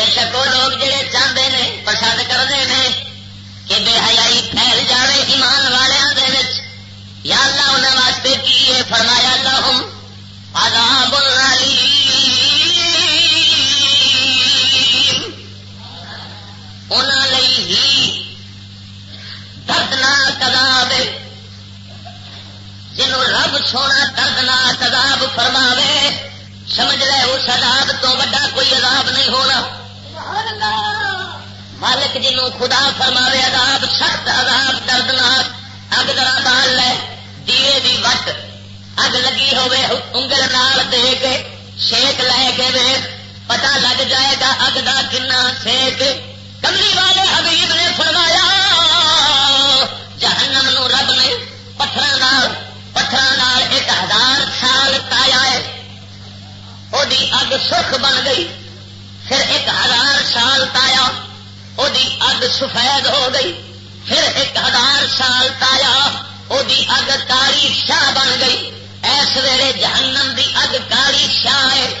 بے شک وہ لوگ جڑے چاہتے ہیں، پسند کرتے ہیں کہ بے حیائی پھیل جائے ایمان والوں یا اللہ انہوں واسطے کی ہے؟ فرمایا لہم عذاب انہوں ہی دردناک عذاب جنوں رب سونا دردناک عذاب فرماوے، سمجھ لے، اس عذاب تو وڈا کوئی عذاب نہیں ہونا۔ مالک جی جنوں خدا فرماوے، عذاب، سخت عذاب، دردناک۔ اگ درا بال لے دیے دی وٹ۔ اگ لگی ہوے انگل نال دے کے شیک لے کے ویخ پتا لگ جائے گا اگ دا کنا سیک کملی والے حبیب نے فرمایا، جہنم نو رب نے پتھر پتھر ایک ہزار سال تایا ہے۔ وہ اگ سرخ بن گئی۔ پھر ایک ہزار سال تایا وہ اگ سفید ہو گئی۔ پھر ایک ہزار سال تایا وہ اگ کالی شاہ بن گئی۔ ایس ویلے جہنم دی اگ کالی شاہ ہے۔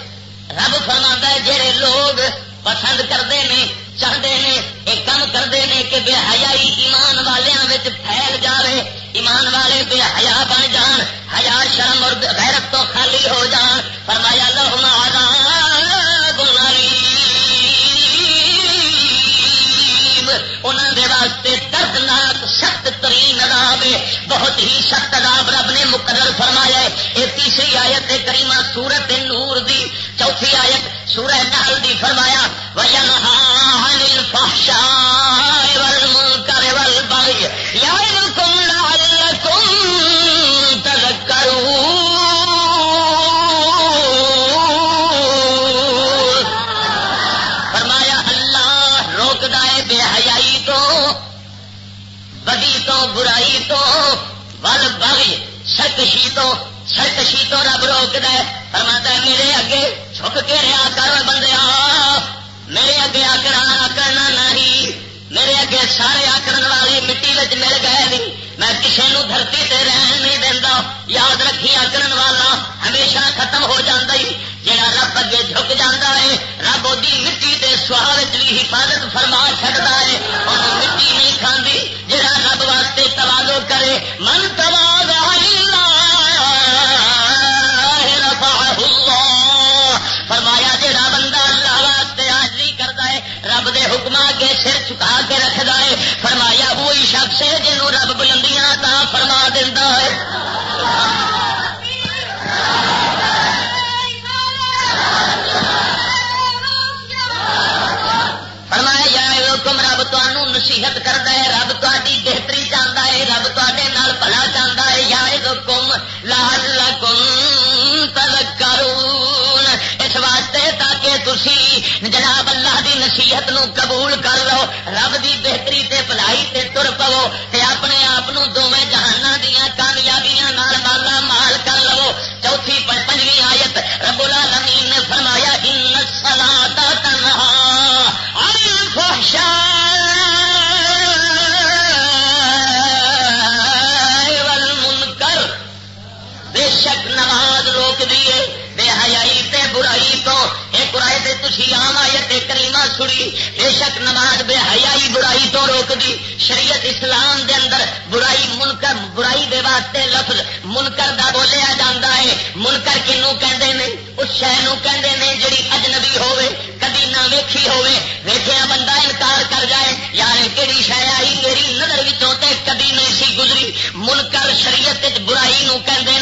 رب فرما جہے لوگ پسند کرتے ہیں چاہتے ہیں یہ کام کرتے ہیں کہ بے حیائی ایمان والوں پھیل جائے ایمان والے بے حیا بن جان، حیا شرم اور غیرت تو خالی ہو جان۔ فرمایا لو ترین بہت ہی سخت عذاب رب نے مقرر فرمایا ہے۔ یہ تیسری آیت کریمہ سورت نور دی۔ چوتھی آیت سورہ نحل دی فرمایا، وَيَنْهَا برائی تو ول بغی سرکشی تو سرکشی تو رب روک دے فرماتا ہے، میرے اگے چھک کے رہا کر بندے میرے اگے آکر کرنا نہیں، میرے اگے سارے آکرن والی مٹی مل گئے نہیں۔ میں کسی نو دھرتی تے رہن نہیں دینا یاد رکھی آکرن والا، ہمیشہ ختم ہو جاتا ہی۔ جہاں رب اگے جھک جانا ہے رب وہ مٹی کے سہا بھی حفاظت فرما چڑتا ہے اور مٹی نہیں کھاندی جہاں رب واسطے توازو کرے، من تواز اللہ رب دے حکم اگے سر چکا کے رکھتا ہے فرمایا، وہی شخص ہے جنہوں رب بلندیاں تا فرما دینا ہے۔ رب نصیحت کرتا ہے، رب تاری بہتری چاہتا ہے، رب تے بھلا چاہتا ہے۔ یا کم لال کم تل تاکہ تھی جناب اللہ دی نصیحت نو قبول کر لو، رب دی بہتری تے بلائی تے تر پو تے اپنے آپ دونوں جہانا دیا کامیابیاں مالا مال کر لو۔ چوتھی پنجویں آیت رب العالمین نے فرمایا، ان سلا تنہا بے شک نماز روک دیے بے حیائی تے برائی تو ایک برائے تے تھی آم آیت کریمہ سڑی بے شک نماز بے حیائی برائی تو روک دی شریعت اسلام دے اندر برائی منکر، برائی دے واسطے لفظ منکر دا بولیا جاتا ہے۔ منکر کنو کہندے نے؟ اس شہ کہندے نے جڑی اجنبی ہوے کدی نہ ویکھی ہوے ویکھیا بندہ انکار کر جائے یار کہڑی شہ آئی؟ میری نظر وچوں تے کدی نہیں سی گزری۔ منکر شریعت برائی نو کہندے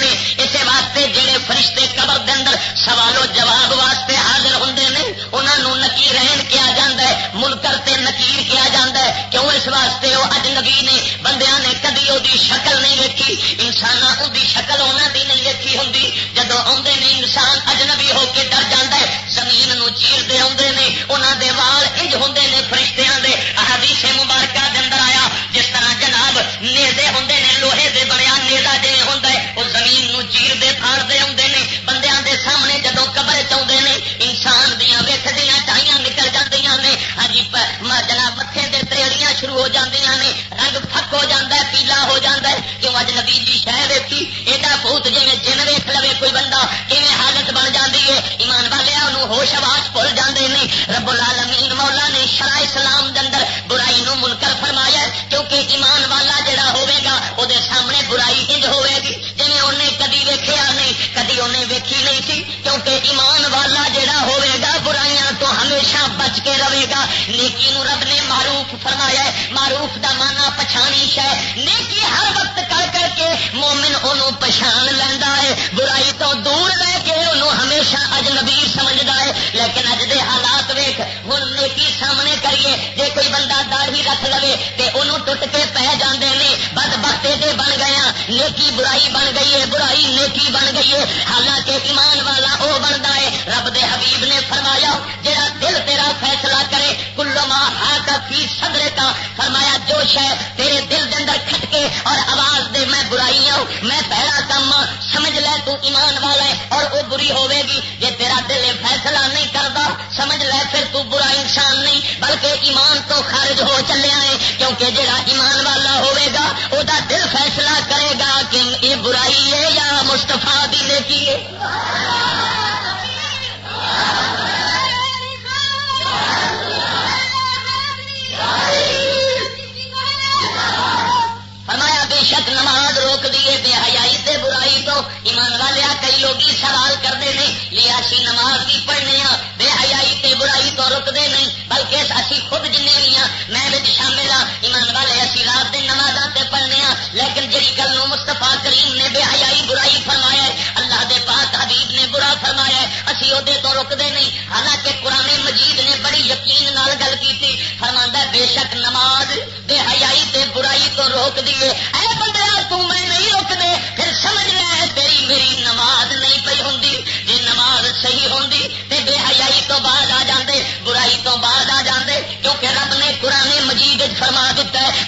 ہے، کیوں اس واسطے وہ اجنبی نے بندیاں نے کدی وہ شکل نہیں ویکھی؟ انسان کی شکل انہوں دی نہیں ویکھی ہوں جدو آدھے نے انسان اجنبی ہو کے ڈر جاتا ہے، زمین نو چیرتے آدھے نے انہوں دے وال انج ہوں نے فرشتیاں دے احادیث مبارکہ دے اندر آیا۔ جس طرح جناب نیزے ہوں نے، لوہے دے بڑیا نیزا جی ہوں وہ زمین نو چیرتے پھاڑتے آتے ہیں بندیاں دے سامنے جدو قبر چاہتے ہیں انسان دیا ویخ دیا نے ہاں جی جناب متے دے تریڑیاں شروع ہو جاتی نے، رنگ پک ہو جاتا ہے، پیلا ہو جاتا ہے، کیوں اج نبی جی شہ ویکھی؟ ایڈا بھوت جی جن ویک لو کوئی بندہ کیون حالت بن جاتی ہے؟ ایمان والے ہوش آواز بھول جاتے ہیں رب العالمین مولا نے شرح اسلام اندر برائی نو منکر فرمایا کیونکہ ایمان والا جڑا ہوے گا وہ سامنے برائی انج ہوے گی جی انہیں کدی ویکیا نہیں، کدی انہیں ویکھی نہیں سی، کیونکہ ایمان والا جڑا ہوے بچ کے رہے گا۔ نیکی نو رب نے معروف فرمایا ہے۔ معروف دا مانا پچھانی شہ نیکی ہر وقت کر کر کے مومن انہوں پچھان لینا ہے۔ برائی تو دور رہ کریے جے کوئی بندہ داڑھی رکھ لے تو انہوں ٹوٹ کے پہ جاندے نے، بد بختے دے بن گیا ہاں، نیکی برائی بن گئی ہے، برائی نیکی بن گئی ہے۔ حالانکہ ایمان والا وہ بنتا ہے، رب دے حبیب نے فرمایا جہاں دل تیرا فیصلہ کرے، کلو ماں ہا فی صدرے کا فرمایا جو شہ تیرے دل دے اندر کھٹکے اور آواز دے میں برائی ہوں، میں پہلا کام ہاں، سمجھ لے تو ایمان والا ہے اور وہ بری ہوے گی۔ جے تیرا دل فیصلہ نہیں کرتا سمجھ لے پھر تو برا انسان نہیں، بلکہ ایمان تو خارج ہو چلیا ہے کیونکہ جڑا ایمان والا ہوے گا وہ دل فیصلہ کرے گا کہ یہ برائی ہے یا مستفا بھی نیکی ہے۔ فرمایا، بے شک نماز روک دیے بے ایمان والے کئی لوگ سوال کرتے ہیں لیا سی نماز بھی پڑھنے ہاں بے حیائی تے برائی تو رکتے نہیں، بلکہ اسی خود جن بھی ہاں میں شامل ہاں ایمان والے اسی رات دن نماز تے پڑھنے ہاں لیکن جی گل مستفا کریم نے بے حیائی برائی فرمایا ہے، اللہ دے پاک حبیب نے برا فرمایا ہے، اسی وہ تو رکتے نہیں، حالانکہ قرآن مجید نے بڑی یقین نال گل کی فرما بے شک نماز بے حیائی تے برائی تو روک دیے اے بندہ تو میں نہیں روکتے، پھر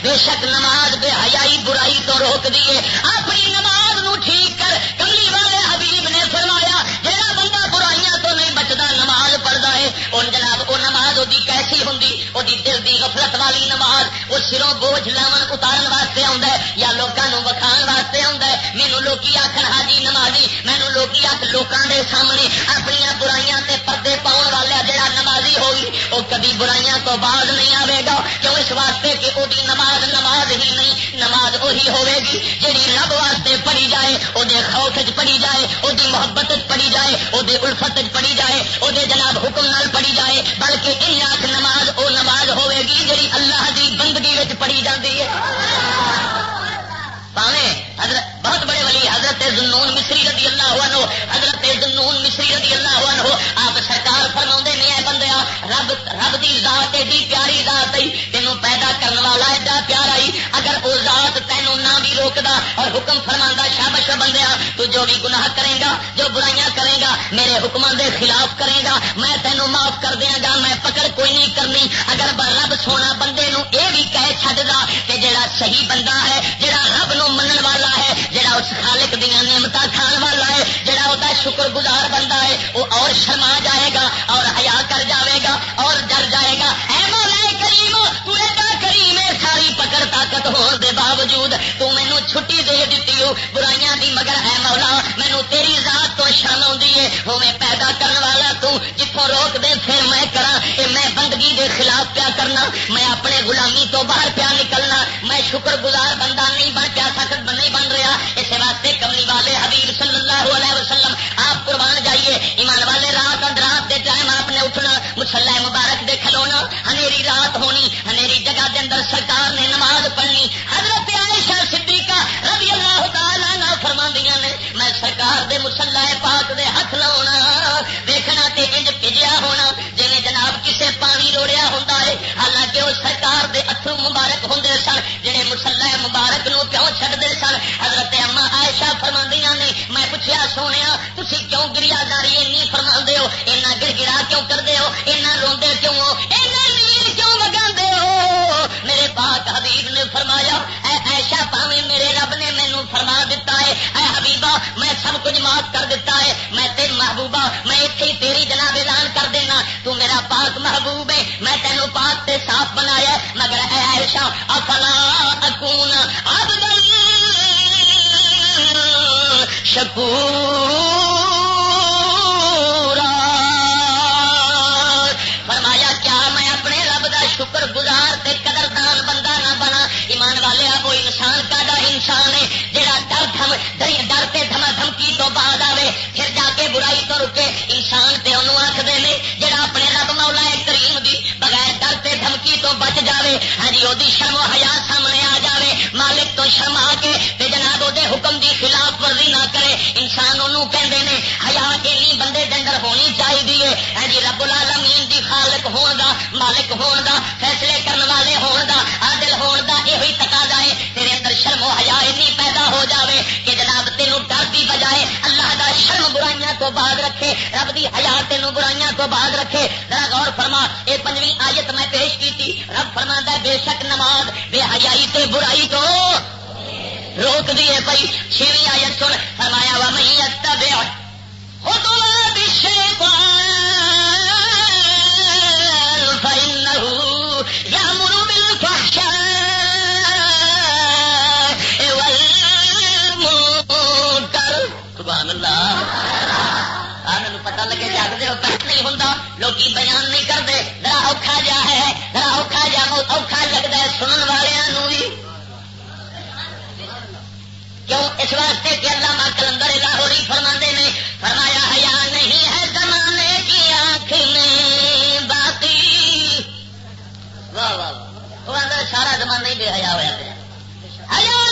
بے شک نماز بے حیائی برائی تو روک دیے اپنی نماز وہ ہوں وہ دل کی غفلت والی نماز وہ سروں بوجھ لاون اتارن واسطے آ یا لوگوں وکھان واسطے آ مینو لوکی آخر حاجی ہاں نمازی۔ مینو لوکی آخ لوگوں کے سامنے اپنی برائیاں تے پردے پاؤن والا جڑا نمازی ہوگی وہ کبھی برائیاں تو بعد نہیں آئے گا، کیوں اس واسطے کہ وہ نماز نماز ہی نہیں، نماز وہی ہوے گی جیڑی رب واسطے پڑھی جائے وہ خوف چ پڑھی جائے وہ محبت پڑھی جائے وہ الفت پڑھی جائے وہ جناب حکم نال پڑھی جائے، بلکہ ان آخ نماز وہ نماز ہوے گی جی اللہ کی بندگی پڑھی جاتی ہے۔ حضرت بہت بڑے ولی حضرت زنون مصری رضی اللہ عنہ، حضرت زنون مصری رضی اللہ عنہ، آپ سرکار فرما نہیں ہے بندیا، رب رب دی ذات ایڈی پیاری ذات آئی تینوں پیدا کرنے والا ایڈا پیارا ہی اگر وہ ذات تینوں نہ بھی روکدا اور حکم فرما شابش بندیا، تو جو بھی گناہ کرے گا، جو برائیاں کرے گا، میرے حکمان دے خلاف کرے گا، میں تینوں معاف کر دیا گا، میں پکڑ کوئی نہیں کرنی۔ اگر رب سونا بندے نو اے بھی کہہ چڈا کہ جڑا صحیح بندہ ہے جڑا رب نو منن والا ہے جڑا اس خالق دیا نعمت کھان والا ہے، جڑا وہ شکر گزار بندہ ہے، وہ اور شرما جائے گا اور حیا کر جائے گا اور ڈر جائے گا۔ اے مولا طاقت ہون دے باوجود تو مینو چھٹی دے دیتی ہو برائیاں دی مگر اے مولا، مینو تیری ذات تو شرم آئی ہے وہ پیدا کرنے والا تو جتوں روک دے، پھر میں کرا اے میں بندگی دے خلاف پیا کرنا، میں اپنے غلامی تو باہر پیا نکلنا، میں شکر گزار بندہ نہیں بن پیا سکتا نہیں بن رہا۔ اس واسطے کملی والے حبیب صلی اللہ علیہ وسلم، آپ قربان جائیے، ایمان والے رات رات ہنیری رات ہونی، ہنیری جگہ دے اندر سرکار نے نماز پڑھنی۔ حضرت عائشہ صدیقہ رضی اللہ تعالی نہ فرما نے، میں سرکار دے مسلح پاک دے ہاتھ لاؤنا دیکھنا تے انج پجیا ہونا جی جناب کسے پانی روڑیا ہوں حالانکہ وہ سرکار دے اترو مبارک ہوں سن جہے مسلح مبارک نو کیوں چڑھتے سن؟ حضرت اما عائشہ فرما نے، میں پوچھا سونے تھی کیوں گریا داری این فرما ہو؟ اینا گر گرا کیوں کرتے ہو؟ اینا روندے کیوں ہو؟ ایشا میرے رب نے مینو فرما دیتا ہے، اے حبیبہ میں سب کچھ معاف کر دیتا ہے، میں تیری محبوبہ، میں اتنے تیری جناب اعلان کر دینا، تو میرا پاک محبوب ہے، میں تینوں پاک تے صاف بنایا مگر اے ایشا افلا اکون اب شکور حیا بندے دندر ہونی چاہیے ہاں جی رب العالمین دی خالق ہون دا، مالک ہون دا، فیصلے کرنے والے ہون دا، عادل ہون دا یہ تقاضا ہے۔ تیرے اندر شرم و حیا اینی پیدا ہو جاوے کہ جناب تینوں ڈر دی بجائے اللہ دا شرم برائیاں تو بعد رکھے، رب دی حیا تینوں برائیاں تو بعد رکھے۔ ذرا غور فرما، اے پنجویں آیت میں پیش کی تھی رب فرما ہے، بے شک نماز، بے حیائی تے برائی تو روک دیے پی چھویں آیت سن دے پٹ نہیں ہوں لوگ بیان نہیں کرتے، ذرا اوکھا جا ہے، ذرا اوکھا جا اوکھا لگتا ہے، سنن والوں بھی کیوں؟ اس واسطے کہ اللہ ماں کلندر لاہوری فرما نے، فرمایا، حیا نہیں ہے زمانے کی آنکھ میں باقی۔ واہ واہ واہ سارا زمانہ ہی بے حیا ہوا پیا۔ حیا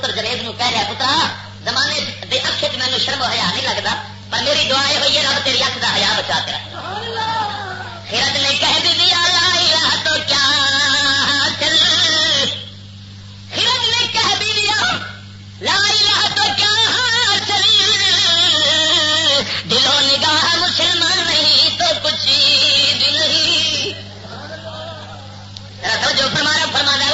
پتر جنید نو کہہ رہا پترا، زمانے دے اکھ چ مینو شرم ہیا نہیں لگتا پر میری دعا یہ ہوئی ہے رب تیری اکھ کا ہیا بچا کر خیرت نے کہہ دی دیا لا الہ تو کیا چل خیرت نے کہہ بھی دیا لا الہ تو کیا چل دلوں نگاہ مسلمان نہیں تو کچھ بھی نہیں۔ جو فرمانا فرمانا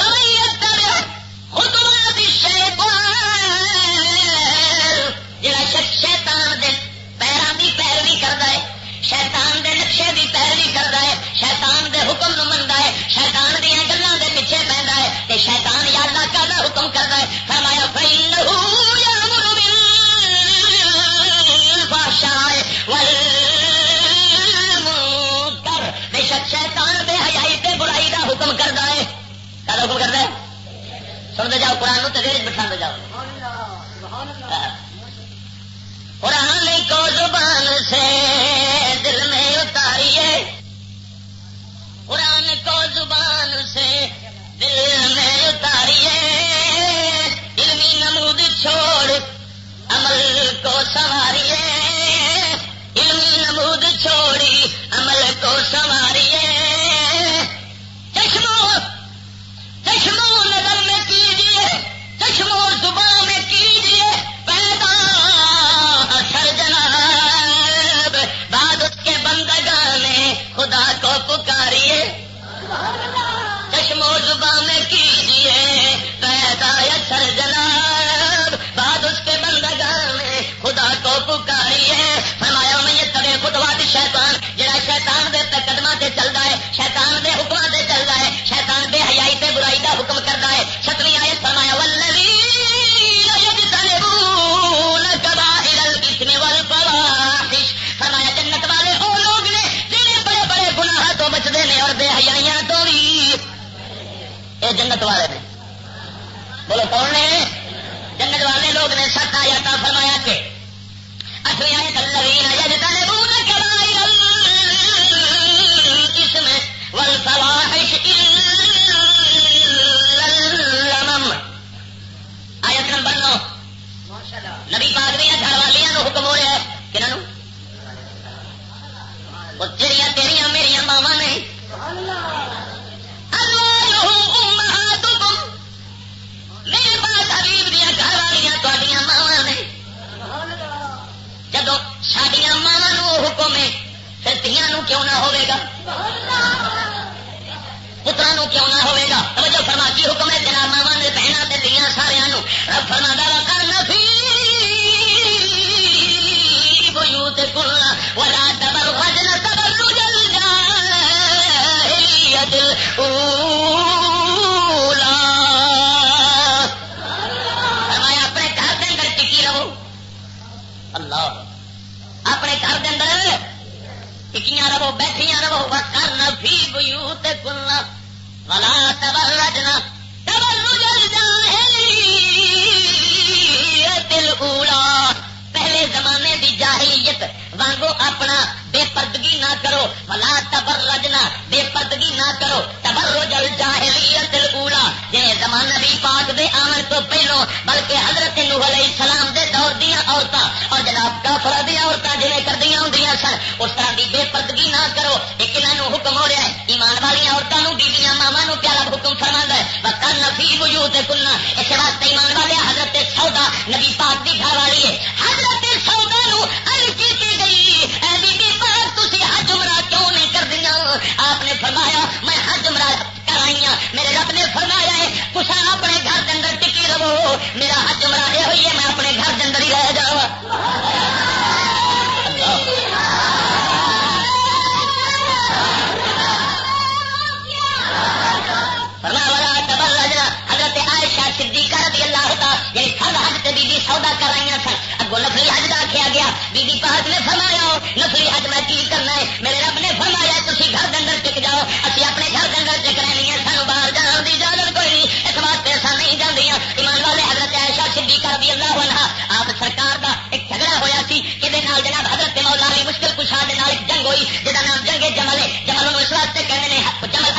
شیطان دے حکم سن، اس طرح کی بے پردگی نہ کرو۔ ایک انہوں حکم ہو رہا ہے، ایمان والی عورتوں بیویاں ماوا نو پیارا حکم فرما ہے۔ بکر نفی وجود کلنا اس واسطے ایمان والے حضرت سودا، نبی پاک کی گھر والی ہے۔ بی بی پاک نے فرمایا، نفلی حج میں کی کرنا ہے? میرے رب نے فرمایا تھی گھر کے اندر ٹک جاؤ، اسی اپنے گھر کے اندر ٹک رہی ہیں سانو باہر جانا کی اجازت کوئی نہیں، اس واسطے ایسا نہیں جاندی ایمان والے حضرت عائشہ صدیقہ رضی اللہ عنہ آپ سرکار کا ایک جھگڑا ہوا سی کہ جناب حضرت مولا علی مشکل کشا ایک جنگ ہوئی جہاں نام جنگ جمل ہے، جمل اس واسطے کہتے ہیں جمل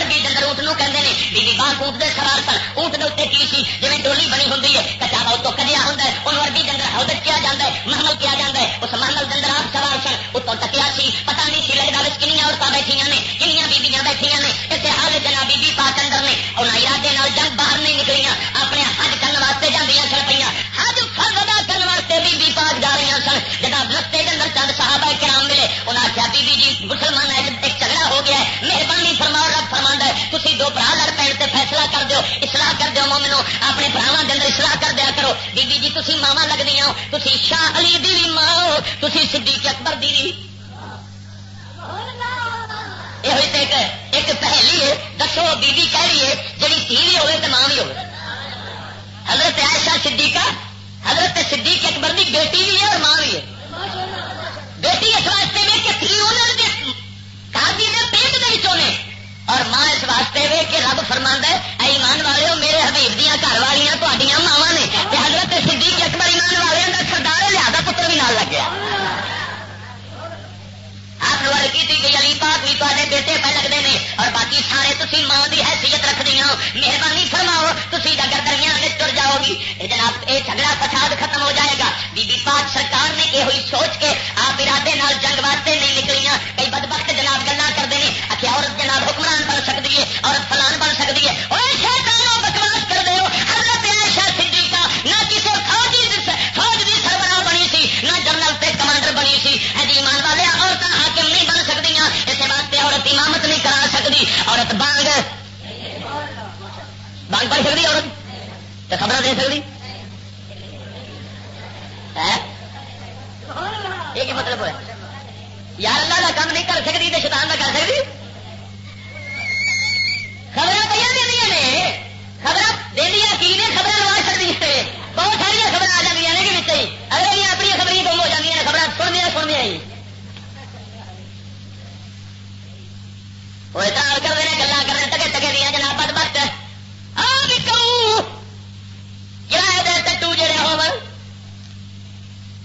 اونٹ دے سوار سن اونٹ دے اتنے کی سی؟ جی ڈولی بنی ہوں کچا بہت تو کجیا ہوں انہوں اربی ڈنگر ہودت کیا جاتا ہے، محمل کیا جاتا ہے؟ اس محمل ڈنگر آپ سوار سن اتوں تکیا سی پتا نہیں سی لگتا بس کنیا عورتیں بیٹھیا نے کنیا بیبیاں بیٹھیا نے۔ اسے حال جناب بی پاک اندر نے انہیں ارادے جنگ باہر نہیں نکلیاں، اپنے حج کرنے واسطے جانا سن پہ حج فرض ادا کرنے واسطے بی بی پاک جا رہی سن۔ جناب رستے کے اندر چند صحابہ کرام ملے انہیں آخیا بی بی جی مسلمان ہے ایک جھگڑا ہو گیا ہے، مہربانی فرماؤ، رب فرما ہے تھی دو برا لڑ اصلاح کر دو مومنو اپنے براوا کے اندر اصلاح کر دیا کرو بی بی جی تھی ماوا لگتی ہو تھی شاہ علی دی بھی ماں ہو تھی صدیق اکبر دی بھی یہ ایک پہلی ہے دسو بی بی کہہ رہی ہے جی تھی بھی ہوگی تو ماں بھی ہوگی حضرت عائشہ صدیقہ حضرت صدیق اکبر دی بیٹی بھی ہے اور ماں بھی ہے بیٹی اس واسطے میں کہ تھی انہوں نے کافی نے پیٹ نہیں چونے اور ماں اس واسطے وے کہ باقی سارے تھی ماں کی حیثیت رکھتی ہو مہربانی فرماؤ تھی اگر درمیان میں تر جاؤ گی جناب یہ جھگڑا فساد ختم ہو جائے گا۔ بی بی پاک سرکار نے یہ ہوئی سوچ کے آپ ارادے نال جنگ واسطے نہیں نکلیاں۔ کئی بد وقت جناب گلا کرتے ہیں۔ آخر عورت جناب حکمران بن سکتی ہے، عورت فلان بن سکتی ہے۔ اور بکواس کر دے حضرت عائشہ صدیقہ، نہ کسی فوجی فوج کی سربراہ بنی سی، نہ جنرل تے کمانڈر بنی سی۔ جی ایمان والے عورتیں حاکم نہیں بن سکتی اس واسطے عورت امامت نہیں کرا سکتی عورت بانگ بانگ پڑھ سکتی عورت؟ تو خبر دے سکتی۔ یہ مطلب ہے یار اللہ کا کام نہیں کر سکتی تو شیطان کا کر سکتی۔ خبر پہ دیا نے۔ خبر دیا کی نے خبر لوا سکتی ہے بہت ساری خبر آ جاتی ہیں کہ اگر یہ اپنی خبر گم ہو جاتی ہیں خبر سن دیا سن دیا وہ گلا ٹکے ٹکے دیا جناب بد بخت دے ٹو جڑے ہو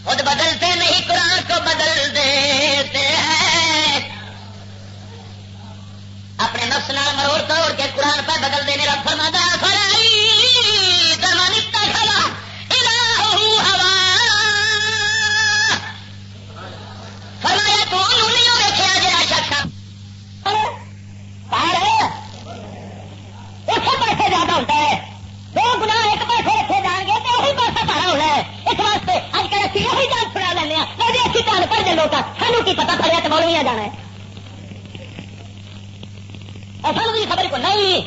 خود بدلتے نہیں قرآن کو بدل دیتے ہیں اپنے نفس نال مروڑ توڑ کے قرآن پہ بدل دینے رب فرما دے لوگ سانو کی پتا پڑیا تو مولویا جانا ہے۔ سانو بھی خبر کو نہیں۔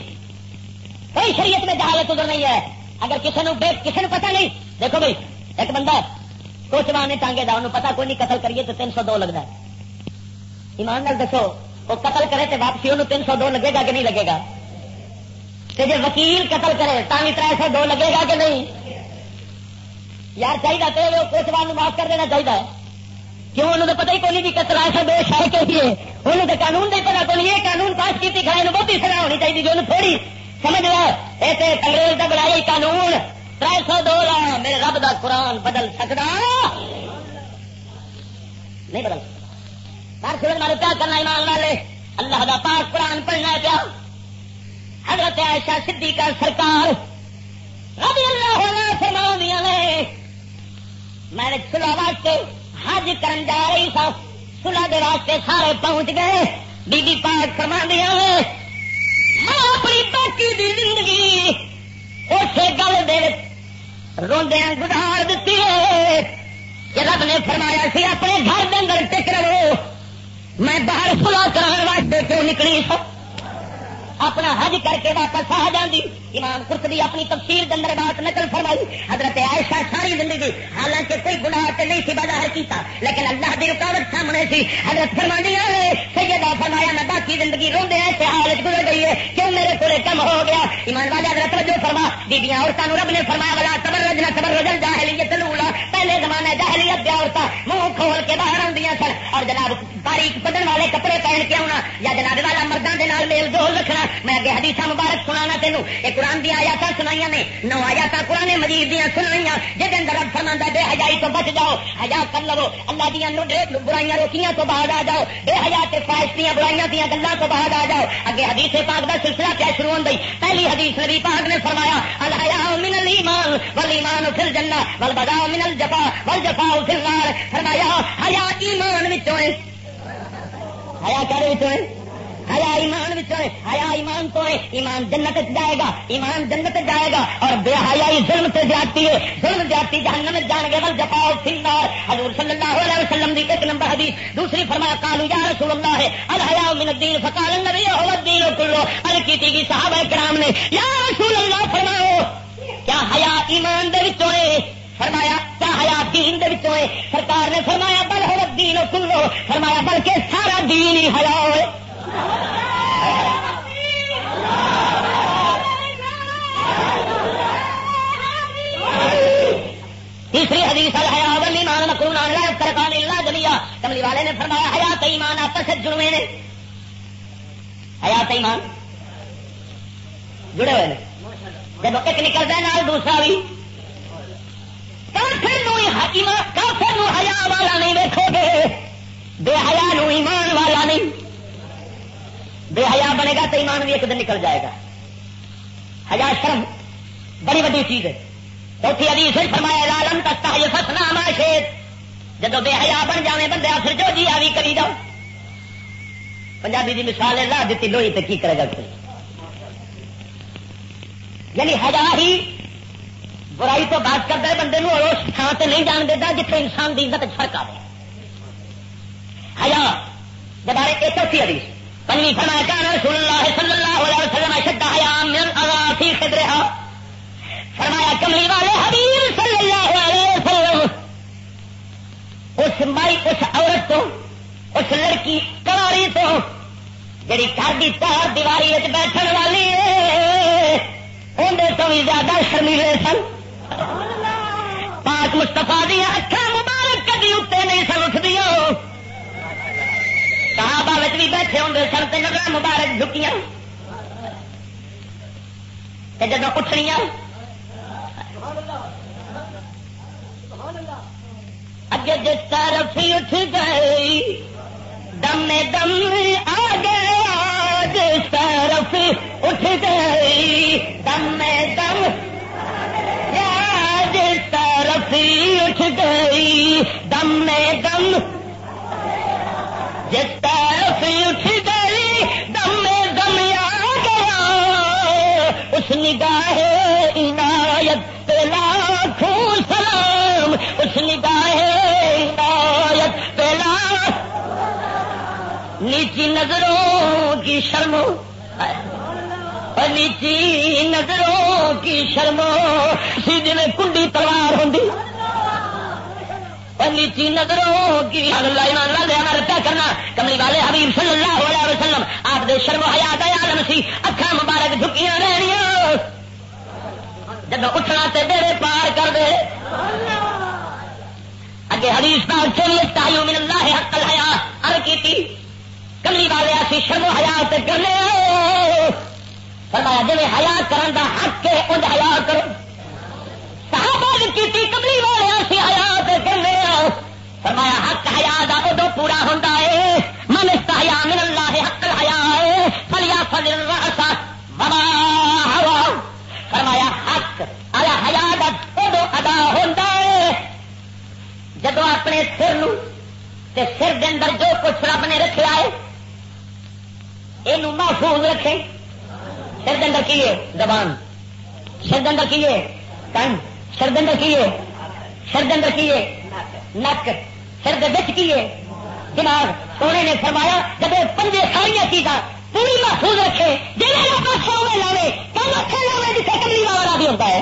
کوئی شریعت میں جہالت ادھر نہیں ہے۔ اگر کسی نے کسی نے پتا نہیں، دیکھو بھائی، ایک بندہ کوچوان نے ٹانگے دا پتا کوئی نہیں قتل کریے تو تین سو دو لگتا ہے۔ ایمان نال دسو، وہ قتل کرے تو واپسی انہوں تین سو دو لگے گا کہ نہیں لگے گا؟ جی وکیل قتل کرے تھی تر سو دو لگے گا کہ نہیں؟ یار چاہیے تو کوچوان معاف کر دینا چاہیے کیوں انہوں نے پتا ہی کون جی قتل ایسا دو شہر کے لیے انہوں نے قانون نہیں پتا کون یہ قانون پاس کی کھائے بہت ہی سزا ہونی چاہیے جو انہوں تھوڑی، سمجھ لو یہ انگریز کا بڑھائی قانون۔ تر سو دو لا، میرے رب کا قرآن بدل سکتا نہیں بدل سکتا سورج والے کیا کرنا ایمان والے؟ اللہ کا پاک قرآن پڑھنا پیا حضرت عائشہ صدیقہ سرکار رضی اللہ عنہ فرما دیا نے، میں سلا واسطے حج کرن جا رہی سا۔ سلا دے واسطے سارے پہنچ گئے۔ بی بی پاک فرما دیا میں اپنی باقی دی زندگی اسی گل دے روندیا گزار دیتی ہے۔ کہ رب نے فرمایا سی، اپنے گھر کے اندر ٹک رہو میں باہر سلا کرا واسطے کیوں نکلی سو اپنا حج کر کے واپس آ جاندی۔ امام قرطبی اپنی تفسیر کے اندر بات نقل فرمائی۔ حضرت عائشہ ساری زندگی، حالانکہ کوئی گناہ تے نہیں سی بظاہر کیتا، لیکن اللہ دی رکاوٹ سامنے سی۔ حضرت فرمانی ہے سیدہ فرمایا، میں باقی زندگی روندے ایسے حالت گزر گئی ہے۔ کیوں میرے کو کم ہو گیا؟ ایمان والے، حضرت جو فرما۔ بیبیاں عورتوں رب نے فرمایا والا تبر رجنا تبر رجل جاہلیت لولا پہلے زمانے جاہلیت دیا عورتیں منہ کھول کے باہر آدی سن۔ اور جناب باریک بدن والے کپڑے پہن کے آنا یا جناب والا مردوں کے میل جول رکھنا میں اگے حدیث مبارک سنا تینوں یہ قرآن دیا آیات سنائی نے، نو آیات قرآن مجید دیا سنائی جہد اندر رب فرما بے حجائی تو بچ جاؤ حجا کر لو۔ اللہ دیا برائیاں روکیاں تو بعد آ جاؤ۔ بے حجا کے دیا برائیاں دیا گلوں تو بعد آ جاؤ۔ اگے حدیث پاک کا سلسلہ کیا شروع ہو گئی پہلی حدیث نبی پاک نے فرمایا، الحیا من الایمان والایمان فی الجنہ والبغاء من الجفا والجفا فی النار. فرمایا، حیا ایمان وچوں ہے۔ حیا کہڑے وچوں ہے؟ ہیا ایمان ہیا ایمان تو ہے، ایمان جنت جائے گا، ایمان جنت جائے گا، اور بے حیائی ظلم سے جاتی ہے۔ ظلم جاتی جہنم جان گے بل جپاؤ سنگار حضور صلی اللہ علیہ وسلم دی ایک نمبر حدیث، دوسری فرما کالو یا رسول اللہ ہے الحیا من الدین، فقال النبی هو الدین کلو۔ ال کیتی کی صحابہ کرام نے، یا رسول اللہ، فرماؤ، کیا حیا ایمان دے وچوں ہے؟ فرمایا، کیا حیا دین دے وچوں ہے؟ سرکار نے فرمایا، بل ہو الدین کلو۔ فرمایا، بلکہ سارا دین ہی حیا ہوئے تیسری حدیث الحیا ولی مان مکرون لا ترکان الا جميعا کملی والے نے فرمایا حیات ایمان آپس سے جڑے نے؟ حیات ایمان جڑے ہوئے جب ایک نکلتا ہے نال دوسرا بھی۔ کافر کافر حیا والا نہیں دیکھو گے۔ بے حیا نو ایمان والا نہیں۔ بے حیا بنے گا تو ایمان بھی ایک دن نکل جائے گا۔ حیا شرم بڑی بڑی چیز ہے۔ چوتھی ابھی سے فرمایا لالم تستا یہ فسنا ماں شیر جب بے حیا بن جائے بندے پھر جو جی آوی کری جاؤ۔ پنجابی کی مثال ہے، لا دیتی لوہی تو کی کرے گا کوئی؟ یعنی حیا ہی برائی تو بات کرتا ہے، بندے اور اس تھان سے نہیں جان دیتا جتنے انسان کی عزت فرق آئے حیا جب ایک چوتھی حدیث۔ پنجی فرما کان رسول اللہ صلی اللہ علیہ وسلم اشد حیا من اغاثی خدرها فرمایا کملی والے حبیب صلی اللہ علیہ وسلم، اس مائی، اس عورت تو اس لڑکی کلاری تو جڑی گھر کی تار دیواری بیٹھن والی ہے اندر تو بھی زیادہ شرمیلے سن۔ پاک مستفا دیا اکھا مبارک کدی اتنے نہیں سن اٹھ اٹھدیا صحابہ بھی بیٹھے ہوں سن تو نظر مبارک جھکیاں جب اٹھنی اگے جس طرف اٹھ گئی، دم دم آ گیا جس طرف اٹھ گئی۔ دم دم جس طرف اٹھ گئی۔ دم دم اٹھ گئی، دم دم آ گیا۔ اس نگاہ عنایت پہ لاکھوں سلام۔ اس نگاہ عنایت پہ لاکھ۔ نیچی نظروں کی شرم اور نیچی نظروں کی شرم سی جی کنڈی تلوار ہوں نیچی نظروں کی اللہ لیا رکھا کرنا۔ کملی والے حبیب صلی اللہ علیہ وسلم، آپ دے شرم حیات عالم سی اکھا مبارک جھکیاں رہنیاں جب اٹھنا تے ڈیرے پار کر دے۔ اگے حدیث پاک سے بھی من اللہ حق الحیا ار کی کملی والے اسی شرم حیات کرنے فرمایا جی حیا کرن دا حق ہے ان حیا کرو۔ صحابہ کی کملی والے اسی حیات کرنے فرمایا، حق حیا دا ادو پورا ہوتا ہے من استحیا من اللہ حق الحیا ہے فلیا فضل راسا بابا ہوا۔ فرمایا، حق آیا حیا دا ادو ادا ہوتا ہے جدو اپنے سر نو تے سر دے اندر جو کچھ رب نے رکھا ہے یہ محفوظ رکھے سر دے اندر کی ہے زبان۔ سر دے اندر کی ہے کن۔ سر دے اندر کی ہے اندر کی نک۔ سر دے بچ کی ہے؟ دماغ۔ سونے نے فرمایا، جب پنجے ساری چیزاں پوری محفوظ رکھے جی پاس ہوئے لاوے، کم اچھے لاوے جسے کملی والا بھی ہوتا ہے۔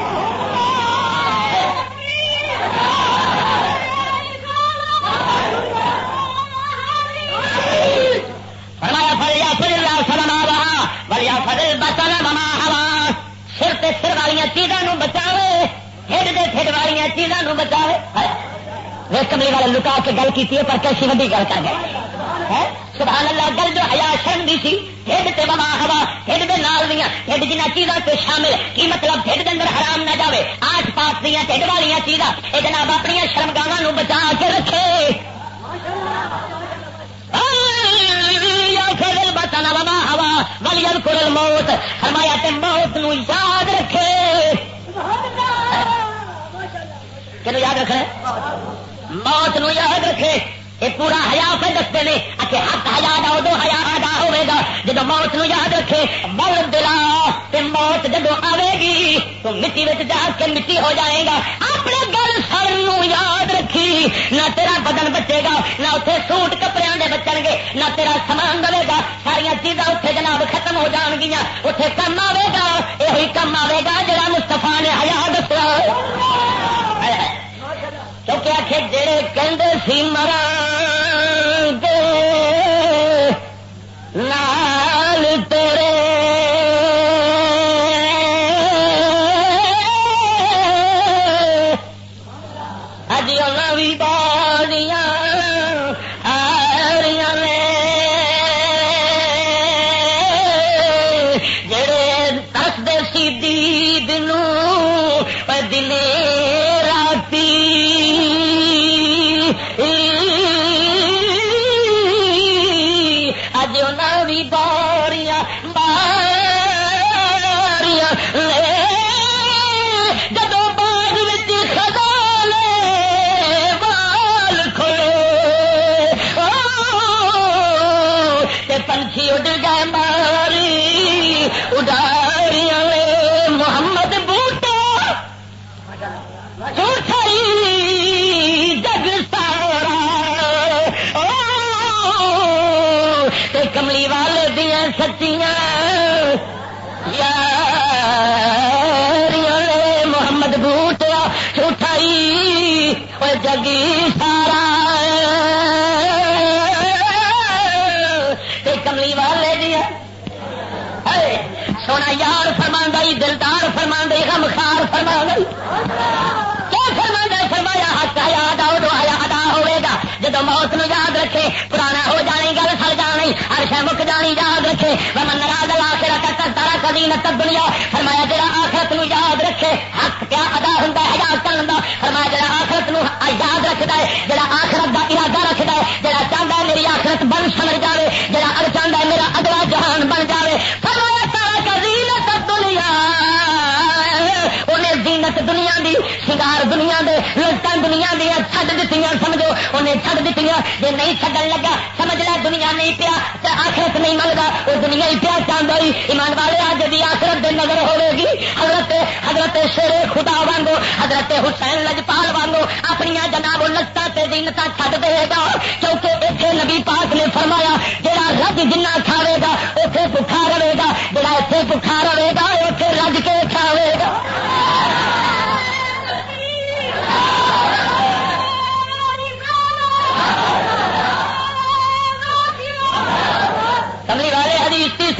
بلیا فضل بچا مما ہوا۔ سر تے سر والی چیزوں بچا والی چیزوں کو بچا کملی والے لکا کے گل کی پر کیسی وڈی گل کر گئے؟ سبحان اللہ، گل جو ہیا شرم دی سی ہڈ تے مما ہوا ہڈ دے نال دیا ہڈ جنہ چیزوں سے شامل، کی مطلب ہڈ دے اندر حرام نہ جاوے، آس پاس دیا ہڈ والی چیزاں یہ جناب اپنی شرمگاہ بچا کے رکھے۔ بنا ہوا بل کل موت فرمایا تے موت نو یاد رکھے۔ کہ یاد رکھے موت نو یاد رکھے۔ یہ پورا ہیا پہ دستے ہیں کہ ہاتھ ہزار ادو ہیا ادا ہوئے گا۔ جب موت نو یاد رکھے بل دلا موت جب آئے گی، تو مٹی میں جا کے مٹی ہو جائے گا۔ اپنے گل سر یاد رکھی۔ نہ تیرا بدن بچے گا، نہ اتنے سوٹ کپڑے کے بچن گے، نہ تیرا سامان دے گا۔ ساریا چیزاں اتنے جناب ختم ہو جان گیا اتنے کم آئے گا یہ کم آئے گا جڑا مستفا نے ہیا دسا کیونکہ آخر جڑے کہ کملی والے دیا سونا یار فرما دلدار فرما غم خار فرما کیا فرما فرمایا، حق یاد آؤ دو یاد آ ہوئے گا۔ جب موت نو یاد رکھے، پرانا ہو جانی، گل سر جانی، ہر شہ مک جانی یاد رکھے۔ من ناراض لا کے تارا کدی نت دنیا۔ فرمایا، جڑا آخرت نو یاد رکھے، حق کیا ادا ہوں یاد کرنا فرمایا، جڑا آخرت نو یاد رکھتا ہے، جڑا آخرت کا ارادہ رکھتا ہے، جڑا چاہتا ہے، میری آخرت بن سمجھ جائے دنیا دی سنگار دنیا دے لذت دنیا دیا چھڈ دیتی سمجھو؟ انہیں چھڈ دیتی جی نہیں چھڈن لگا، سمجھ لیا دنیا نہیں پیا آخرت نہیں منگا وہ دنیا ہی پیا چاہتا ایمان والے، آج بھی آخرت دے نظر ہوے گی۔ حضرت حضرت شیر خدا وانگو، حضرت حسین لجپال وانگو اپنی جناب لستا سے دینتا چھڈ دے گا۔ کیونکہ اتنے نبی پاک نے فرمایا جہاں رج جنا کھاوے گا اتنے بکھا رہے گا جہاں اتنے بکھا رہے گا اتنے رج کے کھاوے گا۔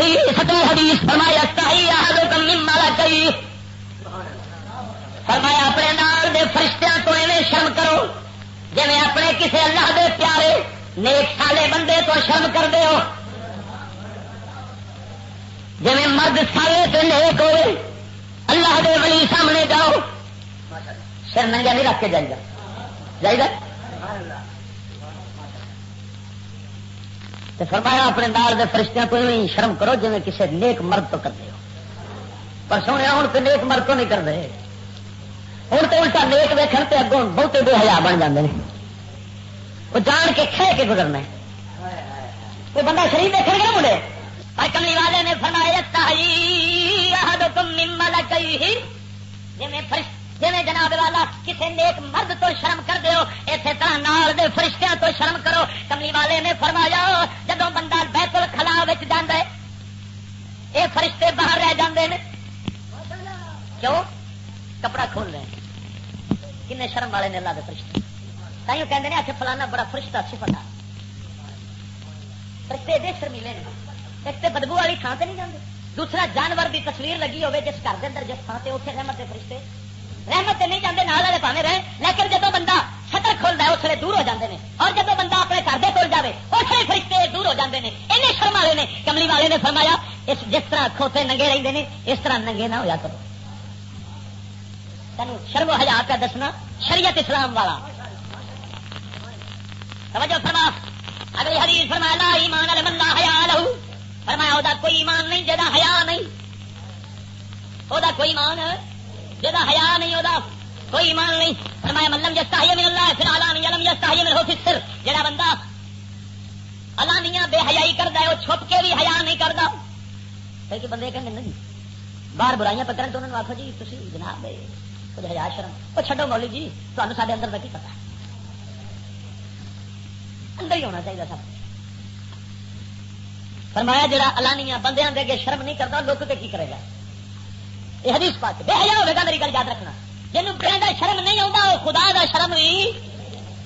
ستی حدیث فرمایا کئی فرمایا، اپنے نال دے فرشتیاں تو ایویں شرم کرو جی اپنے کسی اللہ دے پیارے نیک سالے بندے تو شرم کر دے ہو۔ جی مرد سالے تو نیک ہوئے، اللہ دے ولی سامنے جاؤ، سر ننگا نہیں رکھ کے جائے گا جائے گا تو فرمایا اپنے نال دے فرشتیاں کو شرم کرو جی کسی نیک مرد تو کرتے ہو۔ پر سونے ہوں تو نیک مرد تو نہیں کرتے۔ ہوں تو الٹا نیک ویکن تو اگوں بہتے بے حیا بن جاتے ہیں وہ جان کے کھے کے گزرنا کوئی بندہ شریف دیکھ گا مجھے کملی والے نے فرمایا تم جی جناب والا کسی نیک مرد تو شرم کر دو اسی طرح نال دے فرشتیاں تو شرم کرو۔ کملی والے نے فرمایا جدو بندہ بیتل خلا جانا ہے یہ فرشتے باہر رہ جاندے نے۔ کیوں؟ کپڑا کھول رہے کن شرم والے نے اللہ دے فرشتے۔ تھی کہتے ہیں اچھا فلانا بڑا فرشتہ اچھی پتا فرشتے ایڈے شرمیلے نے۔ ایک تو بدبو والی تھان سے نہیں جاتے دوسرا جانور کی تصویر لگی ہوے جس گھر کے اندر، جس تھان سے اتنے رحمت کے فرشتے۔ رحمت سے نہیں جاتے نال والے رہے لیکن جب بندہ شٹر کھولتا ہے اس لیے دور ہو جاتے ہیں اور جب بندہ اپنے گھر کے کول جائے اس لیے فرشتے دور ہو جاتے ہیں این شرم والے نے، کملی والے نے فرمایا، اس جس طرح کھوتے ننگے رہتے ہیں اس طرح ننگے نہ ہوا کرو۔ تین شرم و کا دسنا، شریعت اسلام والا۔ توجہ فرما۔ اگلی حدیث فرمایا، لا ایمان المنہ حیا لہو فرمایا وہ کوئی ایمان نہیں جا حیا نہیں۔ وہ کوئی ایمان جا حیا نہیں وہ کوئی ایمان نہیں۔ فرمایا ملم جستا من اللہ پھر آلام یلم جستا من ہو سر جڑا بندہ الانیاں بے حیائی کرتا ہے وہ چھپ کے بھی حیا نہیں کرتا کہ بندے کہیں نہیں، باہر برائیاں پکڑن تو انہوں نے آخو جی تھی جناب کچھ حیا شرم۔ وہ چڈو مولی جی تمہیں سارے اندر کا کی پتا اندر ہی ہونا چاہیے سب۔ فرمایا، جڑا الانیا بندے دے شرم نہیں کرتا لوگ کی کرے گا؟ یہ حدیث پاک بے حیا ہوگا میری گل یاد رکھنا۔ جن کا شرم نہیں آتا وہ خدا دا شرم بھی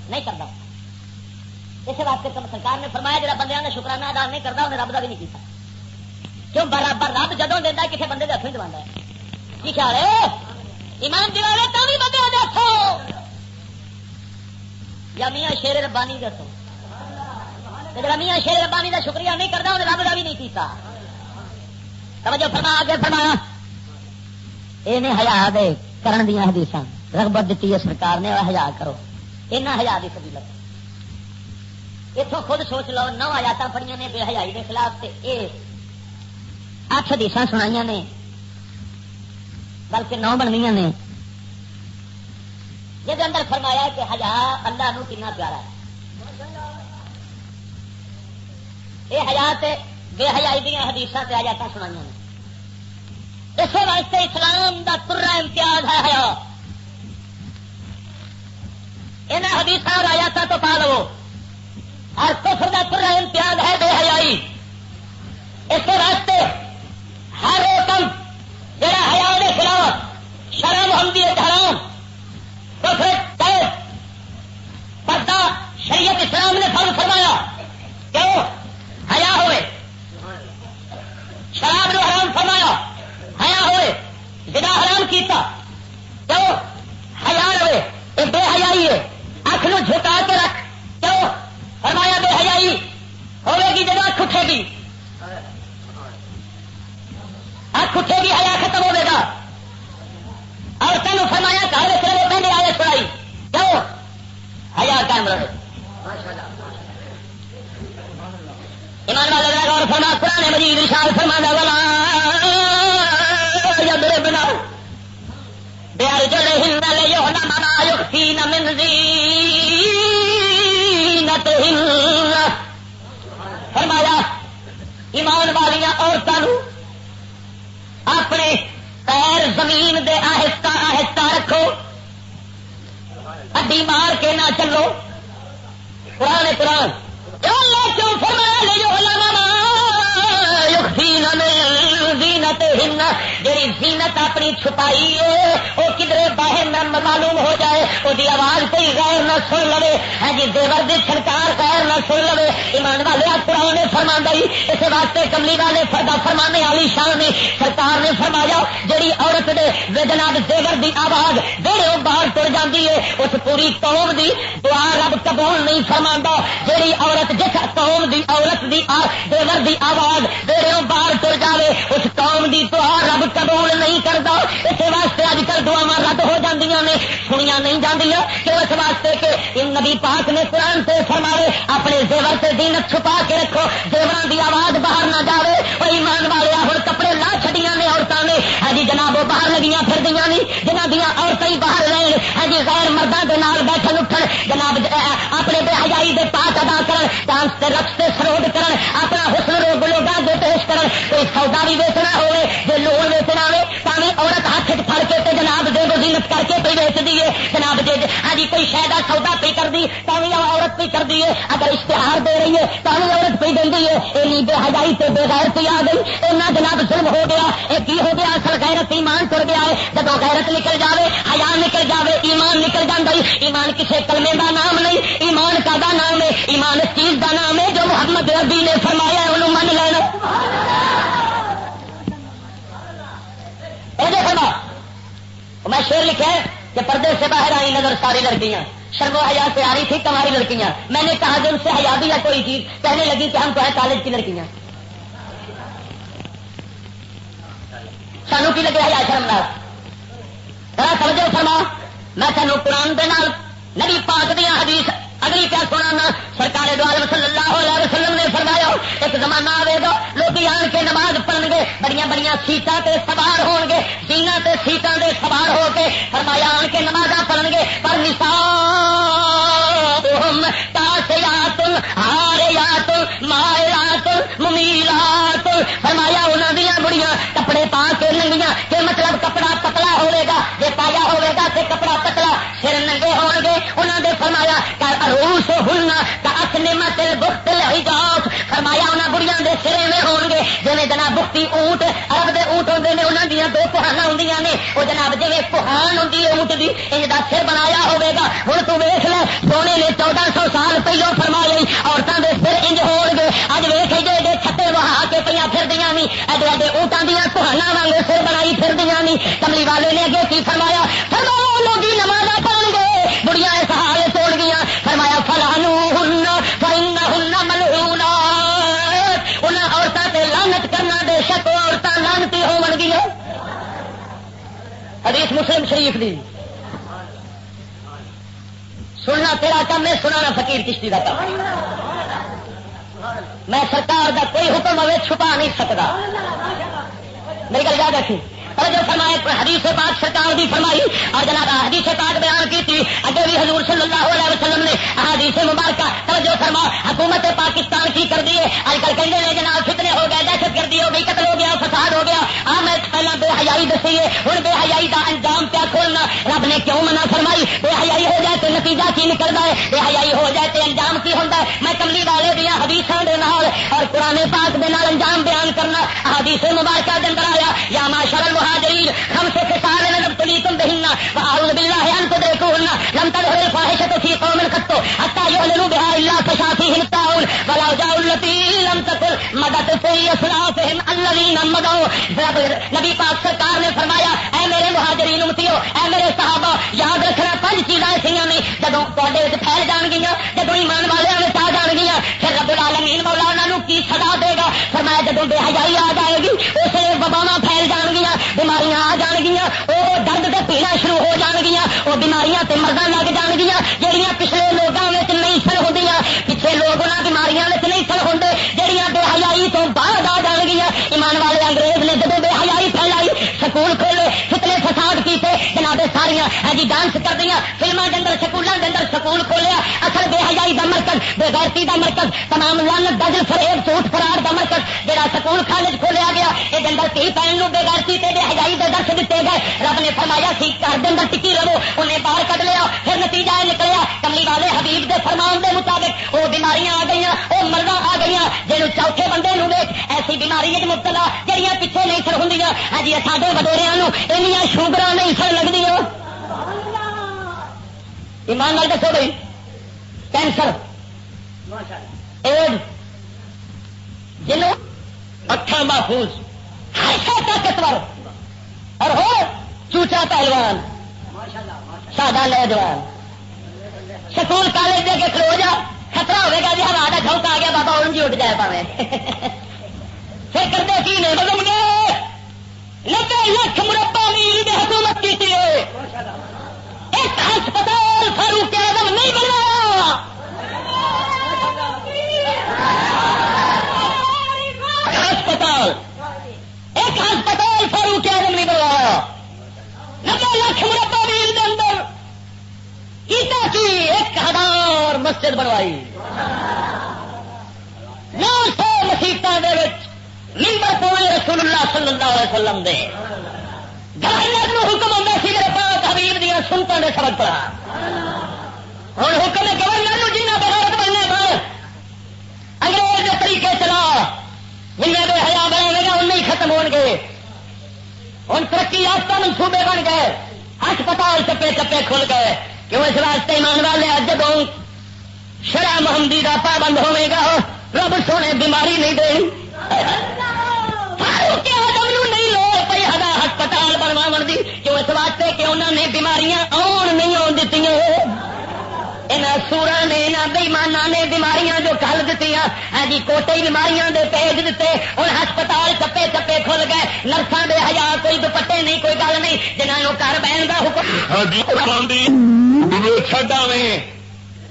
نہیں کرتا اس واسطے سرکار نے فرمایا، جڑا بندے کا شکرانہ ادا نہیں کرتا انہیں رب کا بھی نہیں کیتا۔ کیوں؟ برابر رب جدو دینا کسی بندے کے ہاتھ نہیں دوا کی خیال ہے؟ ایمان دلا تو بھی بندے دیکھو یا میاں شیر ربانی دسو میاں شیر ربانی کا شکریہ نہیں کرتا انہیں رب کا بھی نہیں کیتا۔ توجہ فرما، آگے فرمایا یہ ہزار دے کرن دیا حدیث رغبت دیتی ہے سرکار نے ہزار کرو۔ یہاں ہزار کی فضیلت۔ اتوں خود سوچ لو، نو آیات پڑی نے بے حیائی کے خلاف تے اے اٹھ حدیث سنائی نے۔ بلکہ نو بننی نے۔ جی اندر فرمایا کہ ہزار اللہ نو کنا پیارا ہے۔ یہ حیات بے حیائی دیا حدیث سے آیات سنائی نے۔ اس واسطے اسلام دا ترا امتیاز ہے حیا۔ ان حدیث اور آیات تو پا لو۔ اور کفر دا ترا امتیاز ہے بے حیائی۔ اس واسطے ہر حکم جڑا حیا کے خلاف شرم ہوں حرام، کفر پردہ شریعت اسلام نے فرض فرمایا۔ کیوں؟ ہیا ہوئے۔ شراب نو حرام فرمایا۔ ہیا ہوئے جنا حرام کیتا۔ کیوں ہیا رہے یہ بے حیائی ہے، اکھ نو جھکا کے رکھ۔ کیوں فرمایا بے حیائی، ہوئے گی جب اکھ اٹھے گی۔ اکھ اٹھے گی ہیا ختم ہوئے گا۔ اور تین فرمایا کہ رہے پہلے آئے سڑائی کیوں ہیا کام رہے ایمان والے غور فرما، قرآن مجید ارشاد فرما والا بیار جڑے ہن لے یو یخفین من زینت ہن فرمایا، ایمان والیاں عورتوں اپنے پیر زمین دے آہستہ آہستہ رکھو، اڈی مار کے نہ چلو۔ قرآن قرآن۔ کیوں فرمایا لے جو زینت ہن جی زینت اپنی چھپائی ہے وہ کدھر باہر نہ معلوم ہو جائے وہ آواز کوئی غیر نہ سن لو ہاں جی دیور دی چھڑکار غیر نہ سن لو ایمان والے قرآن فرما اس واسطے کملی والے فردا فرمانے والی شان نے، سرکار نے فرمایا، جڑی عورت دے جناب دیور دی آواز جہے وہ باہر تر جاتی ہے، اس پوری قوم دی دعا رب قبول نہیں فرما جہی عورت، جس قوم دی عورت دی دیور دی آواز جہے وہ باہر تر جائے اس قوم قوم دی دعا رب قبول نہیں کرتا اس واسطے اج کل دعا رد ہو جاتی نے سنیا نہیں جانیا کہ اس واسطے کہ نبی پاک نے قرآن سے فرماوے، اپنے زیور سے دینت چھپا کے رکھو زیور دی آواز باہر نہ جائے وہ ایمان والے ہوں کپڑے لا چڑیا نے عورتوں نے۔ ہاں جی جناب وہ باہر لگیاں پھر دیا نہیں جنہ دیا عورتیں ہی باہر رہن۔ ہاں جی غیر مردوں کے نال بیٹھن اٹھن۔ جناب اپنے بے حجائی دے پاک ادا کرن، ڈانس کے رقص سے سروڈ کرن، اپنا حسن روگ سودا بھی ویچنا ہوئے، جو لون ویچنا ہوئے تاکہ عورت ہاتھ پھڑ کے تے جناب دے دو کر کے پہ ویچ دیے جناب جی ہاں جی کوئی شاید سودا پہ کر دی تھی عورت پہ کر دیے اگر اشتہار دے رہی ہے تھی عورت پہ دیں ہے اینی بے حجائی تے بے غیرتی آ گئی۔ اینا جناب ظلم ہو گیا۔ یہ کی ہو گیا؟ اصل غیرت ایمان تر گیا ہے۔ جب غیرت نکل جاوے، حیا نکل جاوے، ایمان نکل جانا ایمان کسی کلمے کا نام نہیں، ایمان کا دا نام ہے۔ ایمان اس چیز کا نام ہے جو محمد ربی نے فرمایا انہوں من لینا۔ فرما میں شیر لکھا ہے کہ پردے سے باہر آئی نظر ساری لڑکیاں۔ شرم و حیا سے آ رہی تھی تمہاری لڑکیاں۔ میں نے کہا کہ ان سے حیا بھی ہے کوئی چیز۔ کہنے لگی کہ ہم تو ہے کالج کی لڑکیاں۔ سانو کی لگے حیا شرم ذرا سمجھو فرما میں سانو قرآن دے نال نبی پاک دیا حدیث اگلی کیا سنانا سرکار دوارے صلی اللہ علیہ وسلم نے فرمایا، ایک زمانہ آئے گا، لوگ آن کے نماز پڑھن گے بڑی بڑی سیٹاں تے سوار ہو گے سینا تے سیٹاں دے سوار ہو کے فرمایا، آن کے نماز پڑھن گے، پر نسا جناب بختی اونٹ ارب دے اونٹ ہوتے ہیں انہوں دیا دو پہانا ہوں نے۔ وہ جناب جی پہان ہوں اونٹ کی ان کا سر بنایا ہوگا ہوں تو ویخ لے، سونے نے چودہ سو سال پہلو فرمایا عورتوں کے سر انج ہو گے۔ اج ویخ جی جی چھتے وہا کے پہ پھر دیا نہیں ایڈے ایڈے اونٹاں دیا پہانا واگ سر بنائی پھر دیا نہیں کملی والے نے اگے کی فرمایا؟ فرمایا لوگ نماز حدیث مسلم شریف دی۔ سننا تیرا کم ہے، سنانا فقیر کشتی کا کام میں سرکار دا کوئی حکم ہوئے، چھپا نہیں سکتا۔ میری گل یاد رکھی۔ اور جو فرمائے حدیث پاک سرکار دی فرمائی۔ اور جناب حدیث پاک بیان کی تھی اگے بھی حضور صلی اللہ علیہ وسلم نے حدیث مبارکہ۔ توجہ فرما، حکومت پاکستان کی کر دیے آج کل کہیں گے جناب، فتنے ہو گئے، دہشت گردی ہو گئی، قتل ہو گیا، فساد ہو گیا۔ حیائی دسی ہے ہوں بے حیائی کا انجام کیا کھولنا۔ رب نے کیوں منع فرمائی؟ بے حیائی ہو جائے تو نتیجہ کی نکلتا ہے؟ بے حیائی ہو جائے تو انجام کی ہوتا ہے؟ میں کملی والے دیا حدیثوں کے نال اور قرآن پاک دے نال انجام بیان کرنا حدیث مبارکہ دن آیا۔ یا ماشاء المہاجرین، ہم سے سارے نظر تلی تم دہنا وہاں باللہ ان کو دیکھو لم تدخل الفاحشة في قوم قط حتى يعلنوا بها الا فشافيهم الطاعون ولو جاءوا التي لم تكن مدد في اسلافهم الذين مضوا نبی پاک سرکار نے فرمایا، اے میرے مہاجرین امتیو، اے میرے صحابہ، یاد رکھنا پانچ چیزاں ایسا نے جدو تے پھیل جان گیا جدو ایمان والے میں آ جان گیا پھر رب العالمین مولا انہوں کی سزا دے گا؟ فرمایا جدو بے حجائی آ جائے گی، اسے وباوا پھیل جان گیا بیماریاں آ جان گیا وہ درد کے پیڑا شروع ہو جان گیا وہ بیماریاں تے مرضاں لگ جان گیا جہیا پچھلے لوگوں میں نہیں سر ہوں پچھلے لوگ انہیں بیماریاں نہیں سر ہوں جہیا بے حیائی تو بعد سکول کھولے فتنے فساد کیتے، جناب ساریا جی ڈانس کر دیا فلموں کے اندر سکولوں کے اندر سکول کھولیا، اصل بے حیائی کا مرکز، بے غیرتی کا مرکز، تمام لن دجل فریب سوٹ فرار کا مرکز جہاں سکول کالج کھولیا گیا یہ اندر تھی پہن بے غیرتی تے بے حیائی کے درس دیتے گئے۔ رب نے فرمایا، سی گھر کے اندر ٹکی رہو، انہیں باہر کٹ لیا، پھر نتیجہ نکلیا، کملی والے حبیب دے فرمان دے مطابق وہ بیماریاں آ گئی وہ مرضا آ گئی جن چوتھے بندے نو ایسی بیماری مبتلا جہیا پیچھے نہیں سر ہوں ہاں جی ساڈے وڈیریا شوگر نہیں سر لگتی ایمان لال دسو بھائی کینسر ایڈ جنوں اکھا محفوظ ایسا طاقتور اور ہو چوچا پہلوان سادہ نوجوان سکول کالج دے کے کھلو جا خطرہ ہوئے گا جی ہوا کا جھونک آ گیا بابا اور جی اٹھ جائے پاوے پھر کرتے کی نے مطلب نے نبے لاکھ مربع میل کی حکومت کی تھی ایک ہسپتال فاروق اعظم نہیں بنوایا۔ ہسپتال۔ ایک ہسپتال فاروق اعظم نہیں بنوایا۔ نبے لاکھ مربع میل کے اندر۔ کیتا کی؟ ایک ہزار مسجد بنوائی۔ نو سو مسیطوں کے ممبر پونے رسول اللہ صلی اللہ علیہ وسلم دے۔ گورنر حکم آتا سی میرے پاس حبیب دیا سنتوں نے سبق پڑا ہوں حکم گورنر نو جنہ بغیرت بننے پر انگریز کے طریقے چلا جن بے حیا بنے گا ان ہی ختم ہو گے۔ ہوں ترقی یافتہ منصوبے بن گئے۔ ہسپتال چپے چپے کھل گئے۔ کیوں اس واسطے ایمان والے جب شرح محمدی کا پابند ہوے گا، رب سونے بیماری نہیں دے بنوا دی کیوں اس واسطے کہ انہوں نے بیماریاں آن نہیں آن دیتی یہاں سورا نے یہاں بےمانا نے بیماریاں جو کل دیتی ہاں جی کوٹے بیماریاں دے پیج دیتے اور ہسپتال چپے چپے کھل گئے۔ نرساں دے ہزار کوئی دوپٹے نہیں کوئی گل نہیں۔ جنہوں گھر بہن کا حکم چڈا میں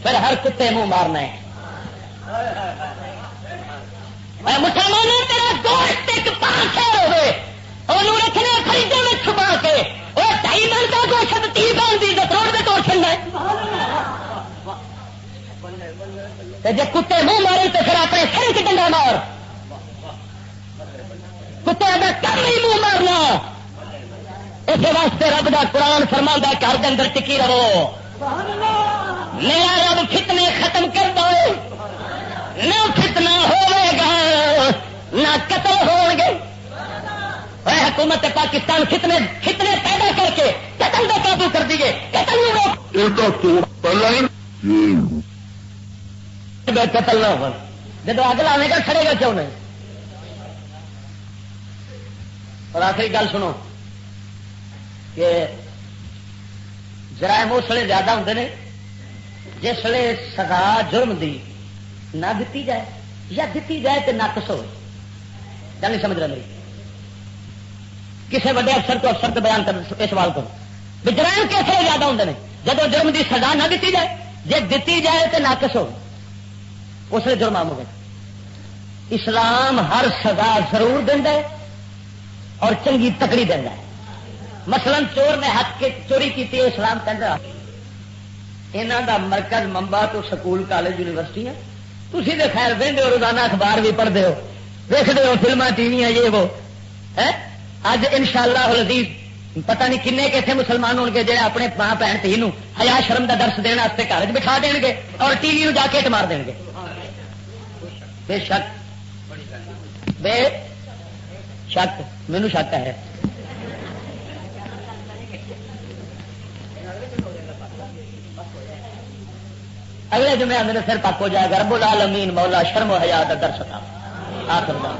پھر ہر کتے منہ مارنا ہے۔ مسلمان تیرا دوست ایک پانچ ہوئے۔ انہوں رکھنے خریدے میں چھپا کے وہ ڈائی من کا گوشت تی بن دی روڈ پہ توڑ چلنا جی کتے منہ مارے تو پھر اپنے سر چ ڈنڈا مار کتے کا کم ہی منہ مارنا اس واسطے رب کا قرآن فرما گھر کے اندر ٹکی رہو میرا رب فتنے ختم کر دو نہ فتنا ہوئے گا نہ قتل ہو گے حکومت پاکستان فتنے فتنے پیدا کر کے قتل کا قابو کر دیے۔ قتل قتل نہ ہو۔ جب اگ لانے کا کھڑے گا کیوں نہیں؟ اور آخری گل سنو۔ کہ جرائم اس لیے زیادہ ہوں نے جس لیے سزا جرم دی نہ دیتی جائے یا دیتی جائے تو نقص ہو گل نہیں سمجھ رہا میری۔ کسی وڈے افسر کو افسر کو بیان کر اس سوال کو۔ جرائم کس لیے زیادہ ہوں نے؟ جب جرم دی سزا نہ دیتی جائے جی دیتی جائے تو نقص ہو، اس لیے جرم ہو گئے اسلام ہر سزا ضرور دینا اور چنگی تکڑی دینا ہے۔ مثلا چور نے ہاتھ کے چوری کی اسلام کہہ یہاں کا مرکز ممبا تو سکول، کالج، یونیورسٹی تھی تو خیر بہتے ہو، روزانہ اخبار بھی پڑھتے ہو دیکھتے ہو فلما ٹی وی یہ وہ۔ اج ان شاء اللہ لذیذ پتا نہیں کن کتنے مسلمان ہو گے اپنے ماں بھن تھی ہیا شرم کا درس دینا گھر بٹھا دیں گے اور ٹی وی جا کے مار دیں گے۔ بے شک۔ بے شک۔ مینو شک ہے۔ اگلے جمعے میرے سر پک ہو جائے گا۔ رب العالمین مولا شرم و حیات درستا آخر